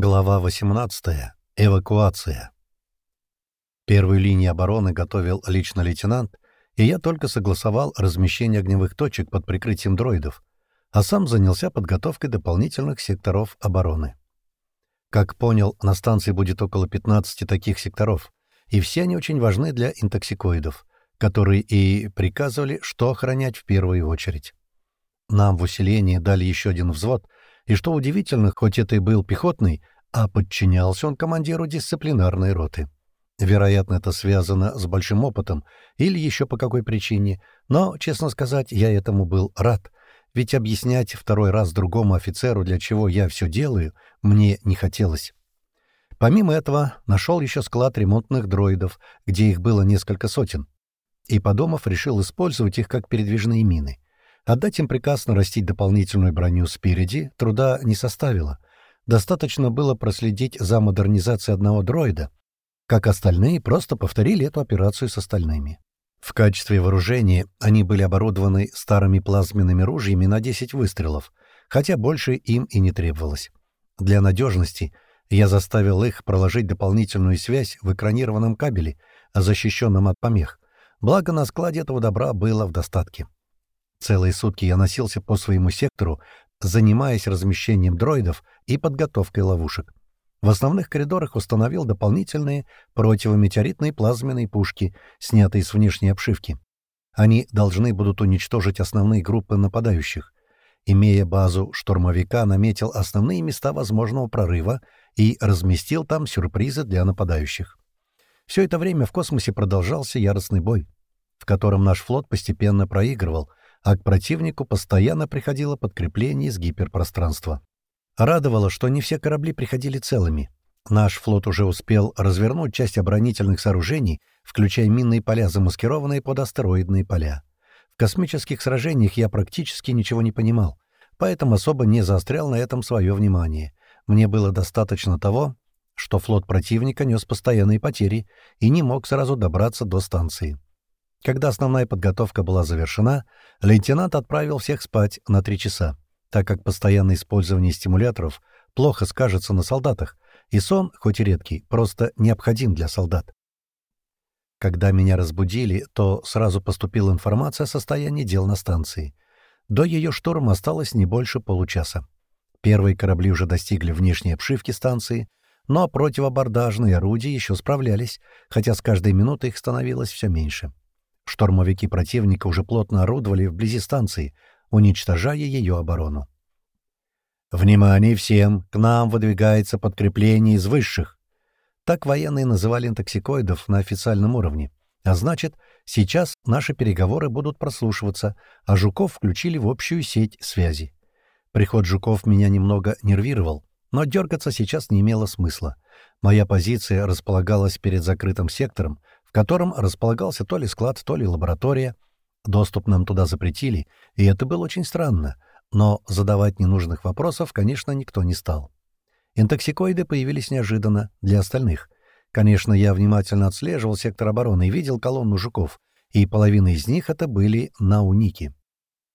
Глава 18. Эвакуация. Первую линию обороны готовил лично лейтенант, и я только согласовал размещение огневых точек под прикрытием дроидов, а сам занялся подготовкой дополнительных секторов обороны. Как понял, на станции будет около 15 таких секторов, и все они очень важны для интоксикоидов, которые и приказывали, что охранять в первую очередь. Нам в усилении дали еще один взвод — и что удивительно, хоть это и был пехотный, а подчинялся он командиру дисциплинарной роты. Вероятно, это связано с большим опытом или еще по какой причине, но, честно сказать, я этому был рад, ведь объяснять второй раз другому офицеру, для чего я все делаю, мне не хотелось. Помимо этого, нашел еще склад ремонтных дроидов, где их было несколько сотен, и, подумав, решил использовать их как передвижные мины — Отдать им приказ нарастить дополнительную броню спереди труда не составило. Достаточно было проследить за модернизацией одного дроида, как остальные просто повторили эту операцию с остальными. В качестве вооружения они были оборудованы старыми плазменными ружьями на 10 выстрелов, хотя больше им и не требовалось. Для надежности я заставил их проложить дополнительную связь в экранированном кабеле, защищенном от помех. Благо на складе этого добра было в достатке. Целые сутки я носился по своему сектору, занимаясь размещением дроидов и подготовкой ловушек. В основных коридорах установил дополнительные противометеоритные плазменные пушки, снятые с внешней обшивки. Они должны будут уничтожить основные группы нападающих. Имея базу штурмовика, наметил основные места возможного прорыва и разместил там сюрпризы для нападающих. Все это время в космосе продолжался яростный бой, в котором наш флот постепенно проигрывал, а к противнику постоянно приходило подкрепление из гиперпространства. Радовало, что не все корабли приходили целыми. Наш флот уже успел развернуть часть оборонительных сооружений, включая минные поля, замаскированные под астероидные поля. В космических сражениях я практически ничего не понимал, поэтому особо не заострял на этом свое внимание. Мне было достаточно того, что флот противника нес постоянные потери и не мог сразу добраться до станции. Когда основная подготовка была завершена, лейтенант отправил всех спать на три часа, так как постоянное использование стимуляторов плохо скажется на солдатах, и сон, хоть и редкий, просто необходим для солдат. Когда меня разбудили, то сразу поступила информация о состоянии дел на станции. До ее штурма осталось не больше получаса. Первые корабли уже достигли внешней обшивки станции, но противобордажные орудия еще справлялись, хотя с каждой минутой их становилось все меньше. Штурмовики противника уже плотно орудовали вблизи станции, уничтожая ее оборону. «Внимание всем! К нам выдвигается подкрепление из высших!» Так военные называли интоксикоидов на официальном уровне. А значит, сейчас наши переговоры будут прослушиваться, а Жуков включили в общую сеть связи. Приход Жуков меня немного нервировал, но дергаться сейчас не имело смысла. Моя позиция располагалась перед закрытым сектором, в котором располагался то ли склад, то ли лаборатория. Доступ нам туда запретили, и это было очень странно, но задавать ненужных вопросов, конечно, никто не стал. Интоксикоиды появились неожиданно для остальных. Конечно, я внимательно отслеживал сектор обороны и видел колонну жуков, и половина из них это были науники.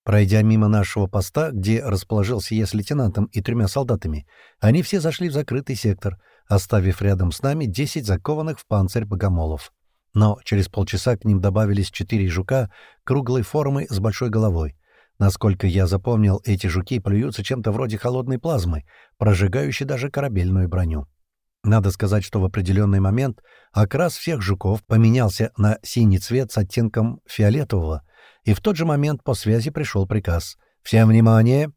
Пройдя мимо нашего поста, где расположился я с лейтенантом и тремя солдатами, они все зашли в закрытый сектор, оставив рядом с нами десять закованных в панцирь богомолов. Но через полчаса к ним добавились четыре жука круглой формы с большой головой. Насколько я запомнил, эти жуки плюются чем-то вроде холодной плазмы, прожигающей даже корабельную броню. Надо сказать, что в определенный момент окрас всех жуков поменялся на синий цвет с оттенком фиолетового, и в тот же момент по связи пришел приказ. «Всем внимание!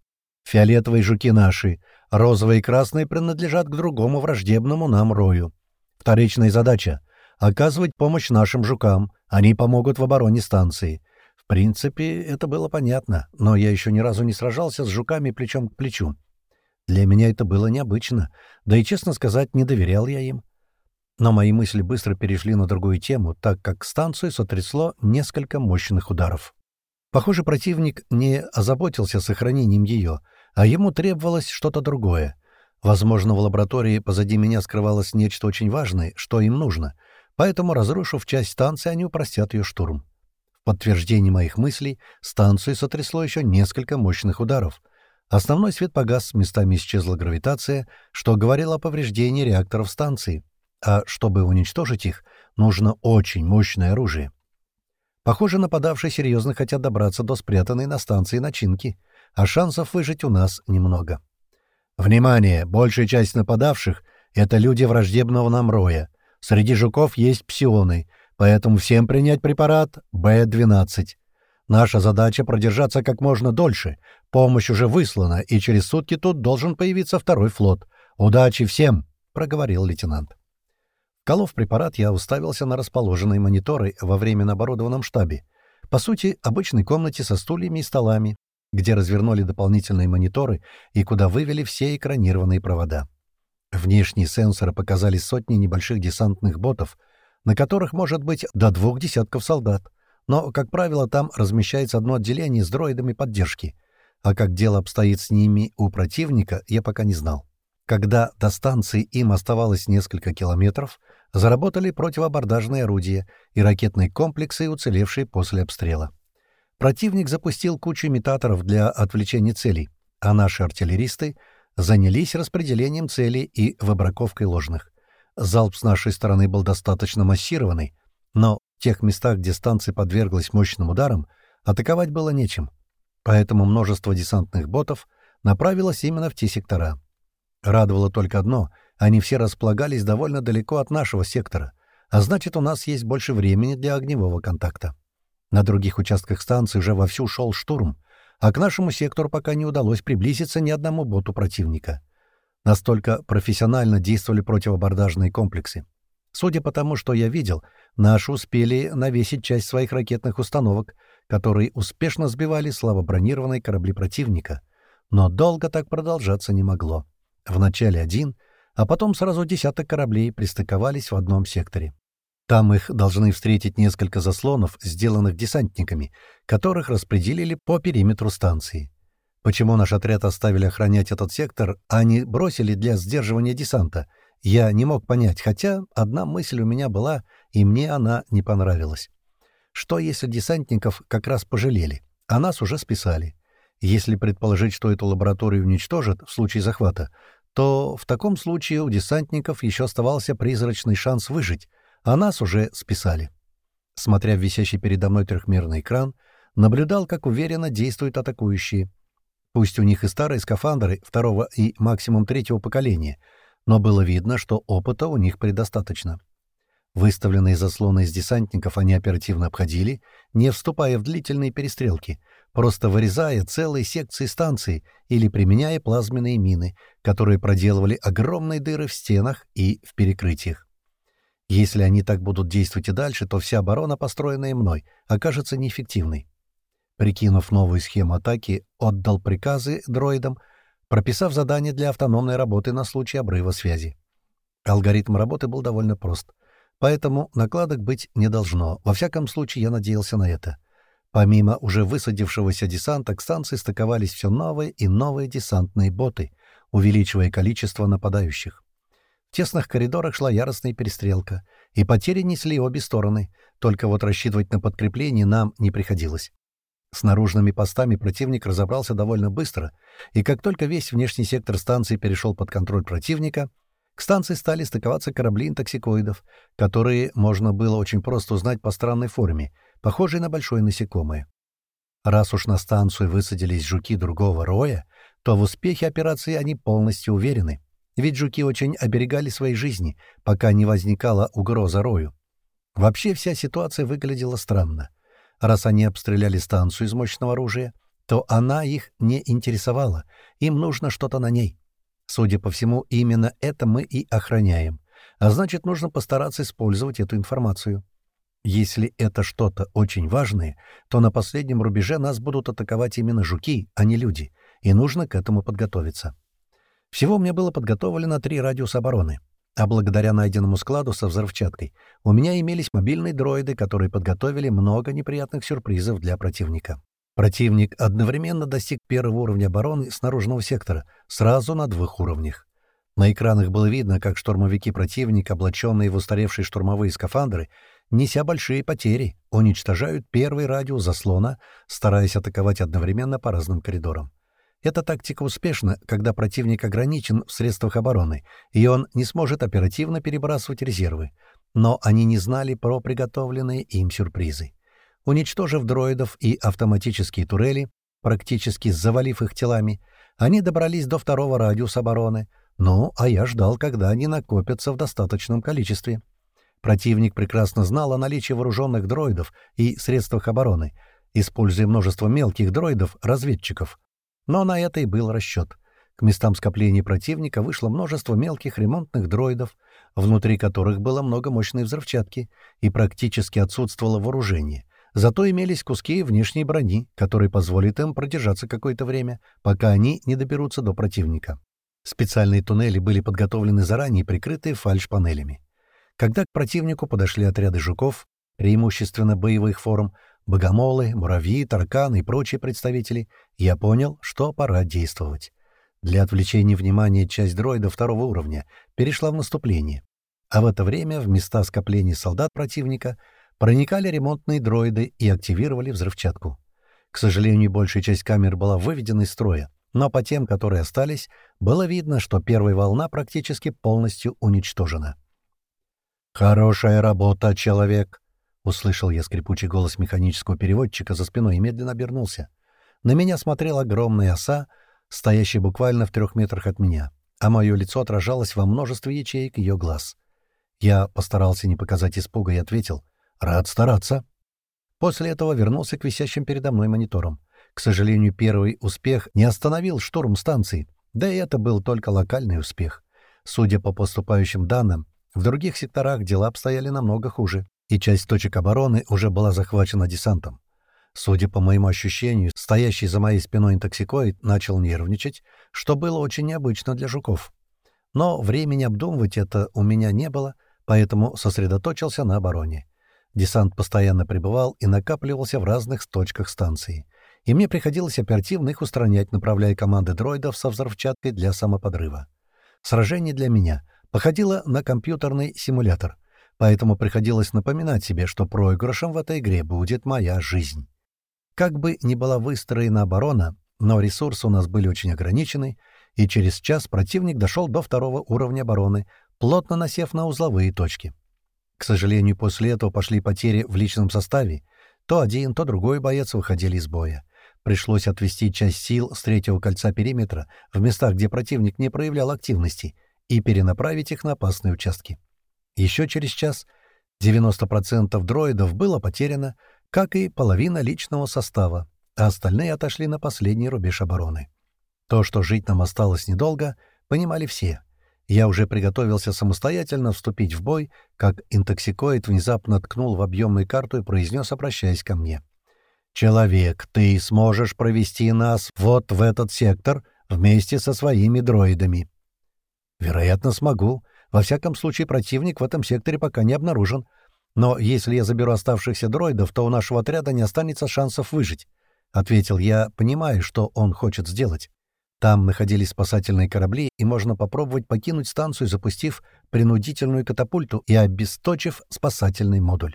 Фиолетовые жуки наши, розовые и красные принадлежат к другому враждебному нам рою. Вторичная задача оказывать помощь нашим жукам. Они помогут в обороне станции. В принципе, это было понятно, но я еще ни разу не сражался с жуками плечом к плечу. Для меня это было необычно, да и, честно сказать, не доверял я им. Но мои мысли быстро перешли на другую тему, так как станцию сотрясло несколько мощных ударов. Похоже, противник не озаботился сохранением ее, а ему требовалось что-то другое. Возможно, в лаборатории позади меня скрывалось нечто очень важное, что им нужно — Поэтому, разрушив часть станции, они упростят ее штурм. В подтверждение моих мыслей станцию сотрясло еще несколько мощных ударов. Основной свет погас, местами исчезла гравитация, что говорило о повреждении реакторов станции. А чтобы уничтожить их, нужно очень мощное оружие. Похоже, нападавшие серьезно хотят добраться до спрятанной на станции начинки, а шансов выжить у нас немного. Внимание! Большая часть нападавших — это люди враждебного нам роя. Среди жуков есть псионы, поэтому всем принять препарат Б-12. Наша задача — продержаться как можно дольше. Помощь уже выслана, и через сутки тут должен появиться второй флот. Удачи всем!» — проговорил лейтенант. Колов препарат, я уставился на расположенные мониторы во временно оборудованном штабе. По сути, обычной комнате со стульями и столами, где развернули дополнительные мониторы и куда вывели все экранированные провода. Внешние сенсоры показали сотни небольших десантных ботов, на которых может быть до двух десятков солдат. Но, как правило, там размещается одно отделение с дроидами поддержки. А как дело обстоит с ними у противника, я пока не знал. Когда до станции им оставалось несколько километров, заработали противобордажные орудия и ракетные комплексы, уцелевшие после обстрела. Противник запустил кучу имитаторов для отвлечения целей, а наши артиллеристы занялись распределением целей и выбраковкой ложных. Залп с нашей стороны был достаточно массированный, но в тех местах, где станция подверглась мощным ударам, атаковать было нечем. Поэтому множество десантных ботов направилось именно в те сектора. Радовало только одно — они все располагались довольно далеко от нашего сектора, а значит, у нас есть больше времени для огневого контакта. На других участках станции уже вовсю шел штурм, а к нашему сектору пока не удалось приблизиться ни одному боту противника. Настолько профессионально действовали противобордажные комплексы. Судя по тому, что я видел, наши успели навесить часть своих ракетных установок, которые успешно сбивали слабобронированные корабли противника. Но долго так продолжаться не могло. Вначале один, а потом сразу десяток кораблей пристыковались в одном секторе. Там их должны встретить несколько заслонов, сделанных десантниками, которых распределили по периметру станции. Почему наш отряд оставили охранять этот сектор, а не бросили для сдерживания десанта — я не мог понять, хотя одна мысль у меня была, и мне она не понравилась. Что если десантников как раз пожалели, а нас уже списали? Если предположить, что эту лабораторию уничтожат в случае захвата, то в таком случае у десантников еще оставался призрачный шанс выжить, а нас уже списали. Смотря в висящий передо мной трехмерный экран, наблюдал, как уверенно действуют атакующие. Пусть у них и старые скафандры второго и максимум третьего поколения — но было видно, что опыта у них предостаточно. Выставленные заслоны из десантников они оперативно обходили, не вступая в длительные перестрелки, просто вырезая целые секции станции или применяя плазменные мины, которые проделывали огромные дыры в стенах и в перекрытиях. Если они так будут действовать и дальше, то вся оборона, построенная мной, окажется неэффективной. Прикинув новую схему атаки, отдал приказы дроидам — прописав задание для автономной работы на случай обрыва связи. Алгоритм работы был довольно прост, поэтому накладок быть не должно. Во всяком случае, я надеялся на это. Помимо уже высадившегося десанта, к станции стыковались все новые и новые десантные боты, увеличивая количество нападающих. Тесных коридорах шла яростная перестрелка, и потери несли обе стороны, только вот рассчитывать на подкрепление нам не приходилось. С наружными постами противник разобрался довольно быстро, и как только весь внешний сектор станции перешел под контроль противника, к станции стали стыковаться корабли интоксикоидов, которые можно было очень просто узнать по странной форме, похожей на большое насекомое. Раз уж на станцию высадились жуки другого роя, то в успехе операции они полностью уверены, ведь жуки очень оберегали свои жизни, пока не возникала угроза рою. Вообще вся ситуация выглядела странно. Раз они обстреляли станцию из мощного оружия, то она их не интересовала, им нужно что-то на ней. Судя по всему, именно это мы и охраняем. А значит, нужно постараться использовать эту информацию. Если это что-то очень важное, то на последнем рубеже нас будут атаковать именно жуки, а не люди, и нужно к этому подготовиться. Всего мне было подготовлено три радиуса обороны а благодаря найденному складу со взрывчаткой у меня имелись мобильные дроиды, которые подготовили много неприятных сюрпризов для противника. Противник одновременно достиг первого уровня обороны с наружного сектора, сразу на двух уровнях. На экранах было видно, как штурмовики противника, облаченные в устаревшие штурмовые скафандры, неся большие потери, уничтожают первый радиус заслона, стараясь атаковать одновременно по разным коридорам. Эта тактика успешна, когда противник ограничен в средствах обороны, и он не сможет оперативно перебрасывать резервы. Но они не знали про приготовленные им сюрпризы. Уничтожив дроидов и автоматические турели, практически завалив их телами, они добрались до второго радиуса обороны. Ну, а я ждал, когда они накопятся в достаточном количестве. Противник прекрасно знал о наличии вооруженных дроидов и средствах обороны, используя множество мелких дроидов-разведчиков. Но на это и был расчет. К местам скопления противника вышло множество мелких ремонтных дроидов, внутри которых было много мощной взрывчатки, и практически отсутствовало вооружение. Зато имелись куски внешней брони, которые позволят им продержаться какое-то время, пока они не доберутся до противника. Специальные туннели были подготовлены заранее, прикрытые фальш-панелями. Когда к противнику подошли отряды жуков, преимущественно боевых форм, богомолы, муравьи, тарканы и прочие представители, я понял, что пора действовать. Для отвлечения внимания часть дроида второго уровня перешла в наступление, а в это время в места скопления солдат противника проникали ремонтные дроиды и активировали взрывчатку. К сожалению, большая часть камер была выведена из строя, но по тем, которые остались, было видно, что первая волна практически полностью уничтожена. «Хорошая работа, человек!» — услышал я скрипучий голос механического переводчика за спиной и медленно обернулся. На меня смотрела огромная оса, стоящая буквально в трех метрах от меня, а мое лицо отражалось во множестве ячеек ее глаз. Я постарался не показать испуга и ответил «Рад стараться». После этого вернулся к висящим передо мной мониторам. К сожалению, первый успех не остановил штурм станции, да и это был только локальный успех. Судя по поступающим данным, в других секторах дела обстояли намного хуже, и часть точек обороны уже была захвачена десантом. Судя по моему ощущению, стоящий за моей спиной интоксикоид начал нервничать, что было очень необычно для жуков. Но времени обдумывать это у меня не было, поэтому сосредоточился на обороне. Десант постоянно пребывал и накапливался в разных точках станции. И мне приходилось оперативно их устранять, направляя команды дроидов со взрывчаткой для самоподрыва. Сражение для меня — походила на компьютерный симулятор, поэтому приходилось напоминать себе, что проигрышем в этой игре будет моя жизнь. Как бы ни была выстроена оборона, но ресурсы у нас были очень ограничены, и через час противник дошел до второго уровня обороны, плотно насев на узловые точки. К сожалению, после этого пошли потери в личном составе. То один, то другой боец выходили из боя. Пришлось отвести часть сил с третьего кольца периметра в местах, где противник не проявлял активности — и перенаправить их на опасные участки. Еще через час 90% дроидов было потеряно, как и половина личного состава, а остальные отошли на последний рубеж обороны. То, что жить нам осталось недолго, понимали все. Я уже приготовился самостоятельно вступить в бой, как интоксикоид внезапно ткнул в объемную карту и произнес, обращаясь ко мне. «Человек, ты сможешь провести нас вот в этот сектор вместе со своими дроидами. Вероятно, смогу. Во всяком случае, противник в этом секторе пока не обнаружен. Но если я заберу оставшихся дроидов, то у нашего отряда не останется шансов выжить, — ответил я, понимая, что он хочет сделать. Там находились спасательные корабли, и можно попробовать покинуть станцию, запустив принудительную катапульту и обесточив спасательный модуль.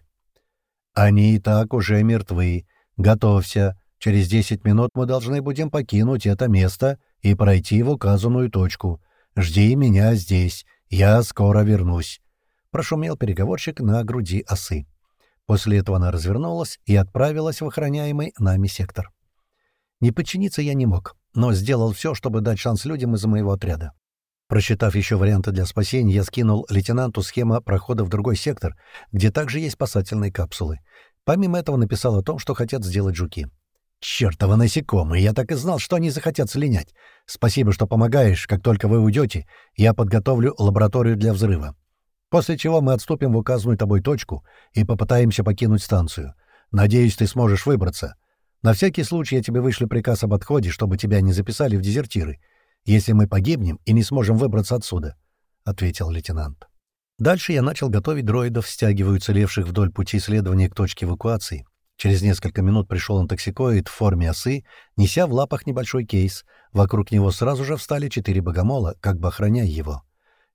«Они и так уже мертвы. Готовься. Через десять минут мы должны будем покинуть это место и пройти в указанную точку. Жди меня здесь, я скоро вернусь», — прошумел переговорщик на груди осы. После этого она развернулась и отправилась в охраняемый нами сектор. Не подчиниться я не мог, но сделал все, чтобы дать шанс людям из моего отряда. Просчитав еще варианты для спасения, я скинул лейтенанту схема прохода в другой сектор, где также есть спасательные капсулы. Помимо этого написал о том, что хотят сделать жуки. «Чёртовы насекомые! Я так и знал, что они захотят слинять. Спасибо, что помогаешь. Как только вы уйдете, я подготовлю лабораторию для взрыва. После чего мы отступим в указанную тобой точку и попытаемся покинуть станцию. Надеюсь, ты сможешь выбраться. На всякий случай я тебе вышлю приказ об отходе, чтобы тебя не записали в дезертиры, если мы погибнем и не сможем выбраться отсюда», — ответил лейтенант. Дальше я начал готовить дроидов, стягивая уцелевших вдоль пути следования к точке эвакуации. Через несколько минут пришел интоксикоид в форме осы, неся в лапах небольшой кейс. Вокруг него сразу же встали четыре богомола, как бы охраняя его.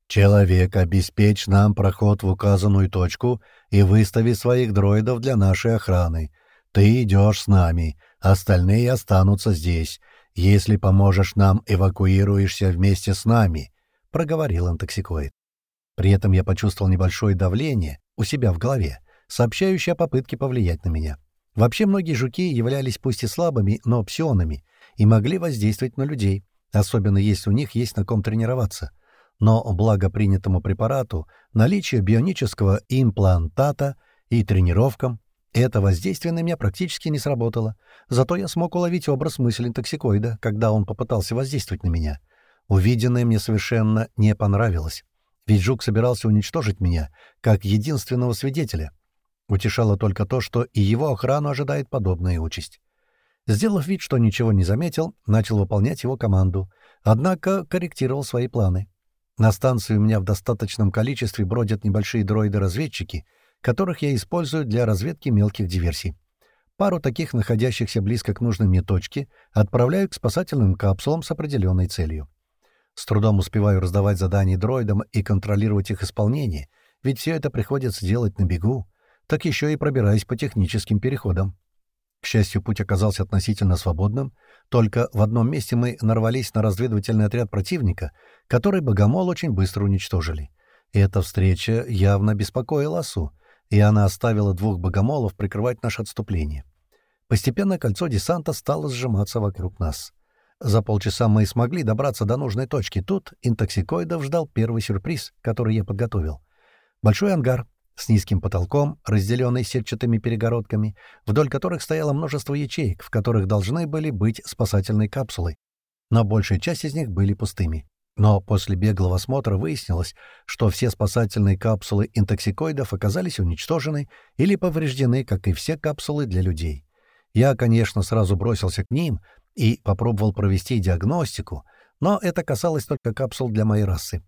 «Человек, обеспечь нам проход в указанную точку и выстави своих дроидов для нашей охраны. Ты идешь с нами, остальные останутся здесь. «Если поможешь нам, эвакуируешься вместе с нами», — проговорил интоксикоид. При этом я почувствовал небольшое давление у себя в голове, сообщающее о попытке повлиять на меня. Вообще многие жуки являлись пусть и слабыми, но псионами и могли воздействовать на людей, особенно если у них есть на ком тренироваться. Но благо принятому препарату, наличие бионического имплантата и тренировкам, это воздействие на меня практически не сработало. Зато я смог уловить образ мысли токсикоида, когда он попытался воздействовать на меня. Увиденное мне совершенно не понравилось. Ведь жук собирался уничтожить меня, как единственного свидетеля. Утешало только то, что и его охрану ожидает подобная участь. Сделав вид, что ничего не заметил, начал выполнять его команду, однако корректировал свои планы. На станции у меня в достаточном количестве бродят небольшие дроиды-разведчики, которых я использую для разведки мелких диверсий. Пару таких, находящихся близко к нужной мне точке, отправляю к спасательным капсулам с определенной целью. С трудом успеваю раздавать задания дроидам и контролировать их исполнение, ведь все это приходится делать на бегу, так еще и пробираясь по техническим переходам. К счастью, путь оказался относительно свободным, только в одном месте мы нарвались на разведывательный отряд противника, который Богомол очень быстро уничтожили. Эта встреча явно беспокоила Асу, и она оставила двух богомолов прикрывать наше отступление. Постепенно кольцо десанта стало сжиматься вокруг нас. За полчаса мы смогли добраться до нужной точки. Тут интоксикоидов ждал первый сюрприз, который я подготовил. Большой ангар, с низким потолком, разделенный сетчатыми перегородками, вдоль которых стояло множество ячеек, в которых должны были быть спасательные капсулы, но большая часть из них были пустыми. Но после беглого осмотра выяснилось, что все спасательные капсулы интоксикоидов оказались уничтожены или повреждены, как и все капсулы для людей. Я, конечно, сразу бросился к ним и попробовал провести диагностику, но это касалось только капсул для моей расы.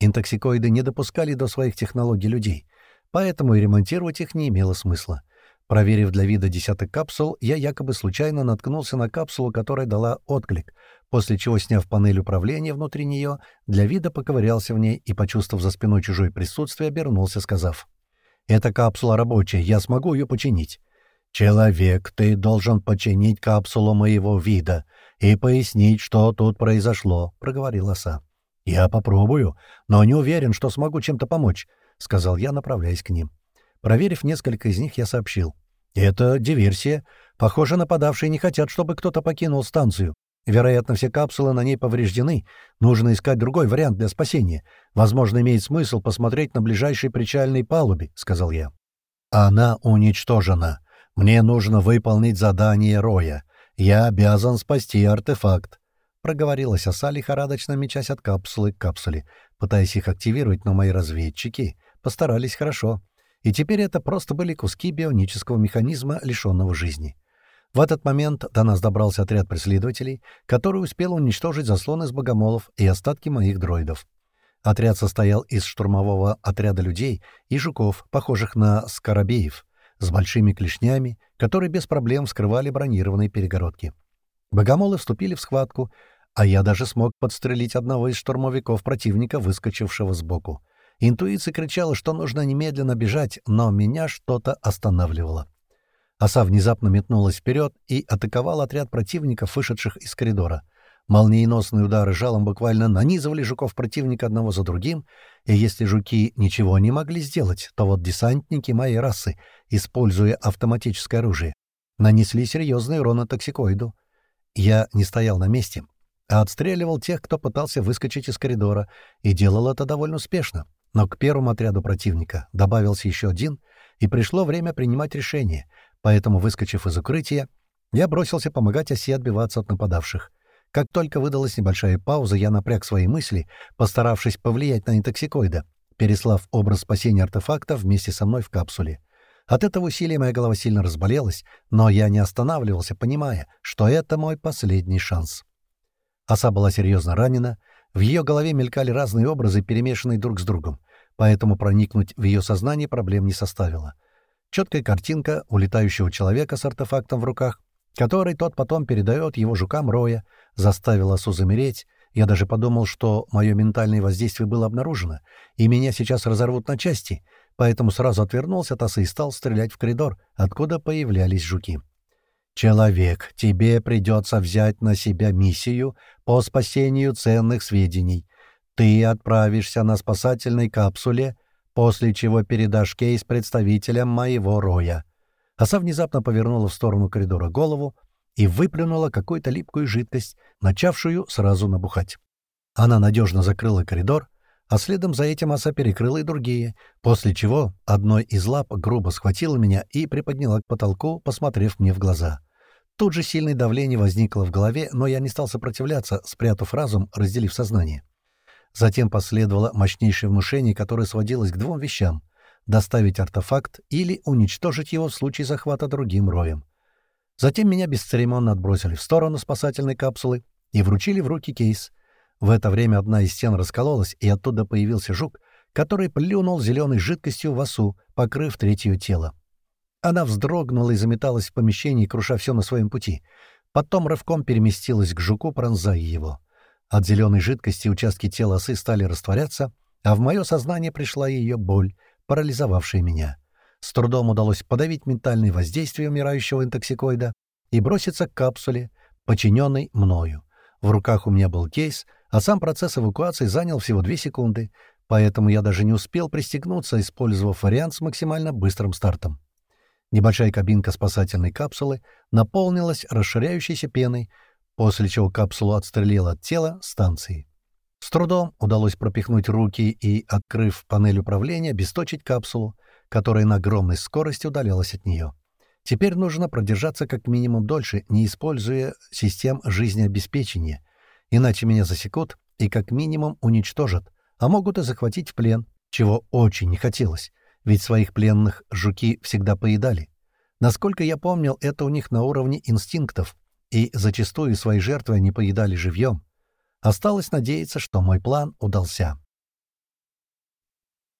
Интоксикоиды не допускали до своих технологий людей — поэтому и ремонтировать их не имело смысла. Проверив для вида десяток капсул, я якобы случайно наткнулся на капсулу, которая дала отклик, после чего, сняв панель управления внутри нее, для вида поковырялся в ней и, почувствовав за спиной чужое присутствие, обернулся, сказав, «Эта капсула рабочая, я смогу ее починить». «Человек, ты должен починить капсулу моего вида и пояснить, что тут произошло», — проговорил оса. «Я попробую, но не уверен, что смогу чем-то помочь. — сказал я, направляясь к ним. Проверив несколько из них, я сообщил. «Это диверсия. Похоже, нападавшие не хотят, чтобы кто-то покинул станцию. Вероятно, все капсулы на ней повреждены. Нужно искать другой вариант для спасения. Возможно, имеет смысл посмотреть на ближайшей причальной палубе», — сказал я. «Она уничтожена. Мне нужно выполнить задание Роя. Я обязан спасти артефакт», — проговорилась оса, лихорадочно мечась от капсулы к капсуле, пытаясь их активировать, но мои разведчики Постарались хорошо. И теперь это просто были куски бионического механизма, лишенного жизни. В этот момент до нас добрался отряд преследователей, который успел уничтожить заслон из богомолов и остатки моих дроидов. Отряд состоял из штурмового отряда людей и жуков, похожих на скоробеев, с большими клешнями, которые без проблем вскрывали бронированные перегородки. Богомолы вступили в схватку, а я даже смог подстрелить одного из штурмовиков противника, выскочившего сбоку. Интуиция кричала, что нужно немедленно бежать, но меня что-то останавливало. Оса внезапно метнулась вперед и атаковал отряд противников, вышедших из коридора. Молниеносные удары жалом буквально нанизывали жуков противника одного за другим, и если жуки ничего не могли сделать, то вот десантники моей расы, используя автоматическое оружие, нанесли серьезный урон токсикоиду. Я не стоял на месте, а отстреливал тех, кто пытался выскочить из коридора, и делал это довольно успешно. Но к первому отряду противника добавился еще один, и пришло время принимать решение, поэтому, выскочив из укрытия, я бросился помогать осе отбиваться от нападавших. Как только выдалась небольшая пауза, я напряг свои мысли, постаравшись повлиять на интоксикоида, переслав образ спасения артефакта вместе со мной в капсуле. От этого усилия моя голова сильно разболелась, но я не останавливался, понимая, что это мой последний шанс. Оса была серьезно ранена, в ее голове мелькали разные образы, перемешанные друг с другом, поэтому проникнуть в ее сознание проблем не составило. Четкая картинка улетающего человека с артефактом в руках, который тот потом передает его жукам Роя, заставила Су замереть. Я даже подумал, что мое ментальное воздействие было обнаружено, и меня сейчас разорвут на части, поэтому сразу отвернулся от осы и стал стрелять в коридор, откуда появлялись жуки. «Человек, тебе придется взять на себя миссию по спасению ценных сведений. Ты отправишься на спасательной капсуле, после чего передашь кейс представителям моего роя». Оса внезапно повернула в сторону коридора голову и выплюнула какую-то липкую жидкость, начавшую сразу набухать. Она надежно закрыла коридор, а следом за этим оса перекрыла и другие, после чего одной из лап грубо схватила меня и приподняла к потолку, посмотрев мне в глаза. Тут же сильное давление возникло в голове, но я не стал сопротивляться, спрятав разум, разделив сознание. Затем последовало мощнейшее внушение, которое сводилось к двум вещам — доставить артефакт или уничтожить его в случае захвата другим роем. Затем меня бесцеремонно отбросили в сторону спасательной капсулы и вручили в руки кейс. В это время одна из стен раскололась, и оттуда появился жук, который плюнул зеленой жидкостью в осу, покрыв третье тело. Она вздрогнула и заметалась в помещении, круша все на своем пути. Потом рывком переместилась к жуку, пронзая его. От зеленой жидкости участки тела осы стали растворяться, а в мое сознание пришла ее боль, парализовавшая меня. С трудом удалось подавить ментальное воздействие умирающего интоксикоида и броситься к капсуле, подчиненной мною. В руках у меня был кейс, а сам процесс эвакуации занял всего две секунды, поэтому я даже не успел пристегнуться, использовав вариант с максимально быстрым стартом. Небольшая кабинка спасательной капсулы наполнилась расширяющейся пеной, после чего капсулу отстрелила от тела станции. С трудом удалось пропихнуть руки и, открыв панель управления, обесточить капсулу, которая на огромной скорости удалялась от нее. Теперь нужно продержаться как минимум дольше, не используя систем жизнеобеспечения, иначе меня засекут и как минимум уничтожат, а могут и захватить в плен, чего очень не хотелось, ведь своих пленных жуки всегда поедали. Насколько я помнил, это у них на уровне инстинктов, и зачастую свои жертвы они поедали живьем. Осталось надеяться, что мой план удался.